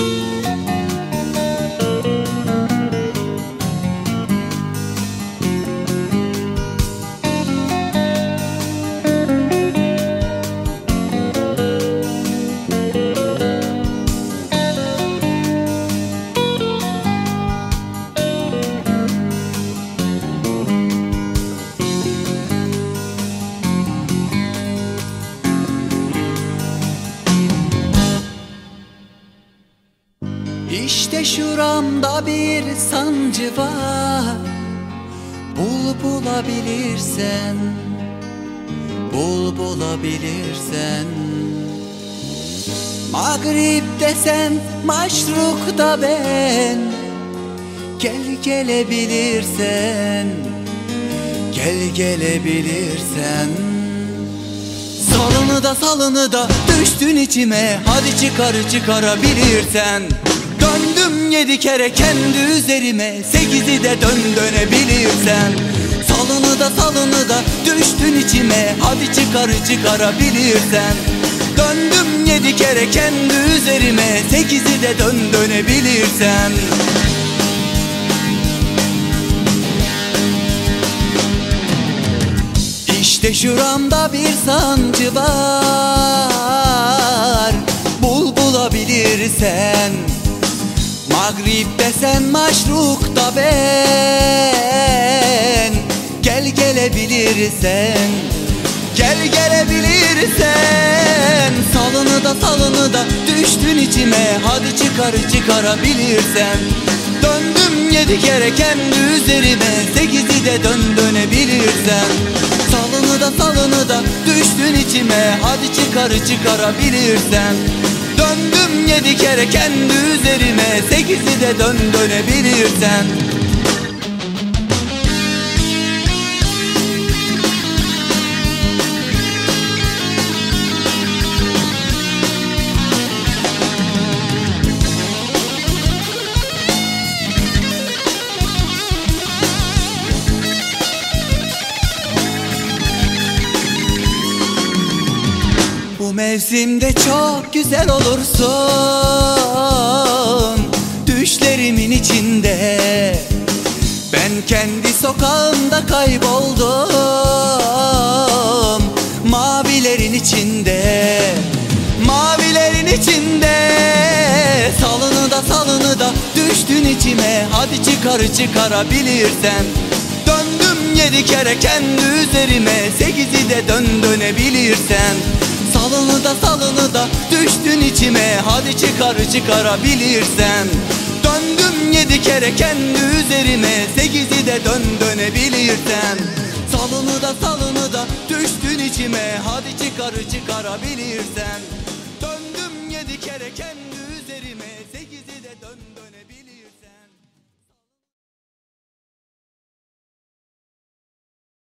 you İşte şuramda bir sancı var. Bul bulabilirsen Bul bulabilirsen. Mağrib desen maşruk da ben. Gel gelebilirsen Gel gelebilirsen. Salını da salını da düştün içime. Hadi çıkar çıkarabilirsen Döndüm yedi kere kendi üzerime Sekizi de dön dönebilirsen. Salını da salını da düştün içime Hadi çıkar çıkarabilirsen. Döndüm yedi kere kendi üzerime Sekizi de dön dönebilirsen. İşte şuramda bir sancı var Bul bulabilirsen Mağrib desen maşruk da ben. Gel gelebilirsen Gel gelebilirsen. Salını da salını da düştün içime. Hadi çıkar çıkarabilirsen. Döndüm yedi kere kendi üzerime. Sekizi de dön dönebilirsen. Salını da salını da düştün içime. Hadi çıkar çıkarabilirsen Döndüm yedi kere kendi üzerime. Sekizi de dön dönebilirsen mevsimde çok güzel olursun. Düşlerimin içinde Ben kendi sokağımda kayboldum. Mavilerin içinde Mavilerin içinde. Salını da salını da düştün içime. Hadi çıkar çıkarabilirsen Döndüm yedi kere kendi üzerime. Sekizi de dön dönebilirsen da düştün içime. Hadi çıkar çıkarabilirsen Döndüm yedi kere kendi üzerime. Sekizi de dön dönebilirsen Salını da salını da düştün içime. Hadi çıkar çıkarabilirsen Döndüm yedi kere kendi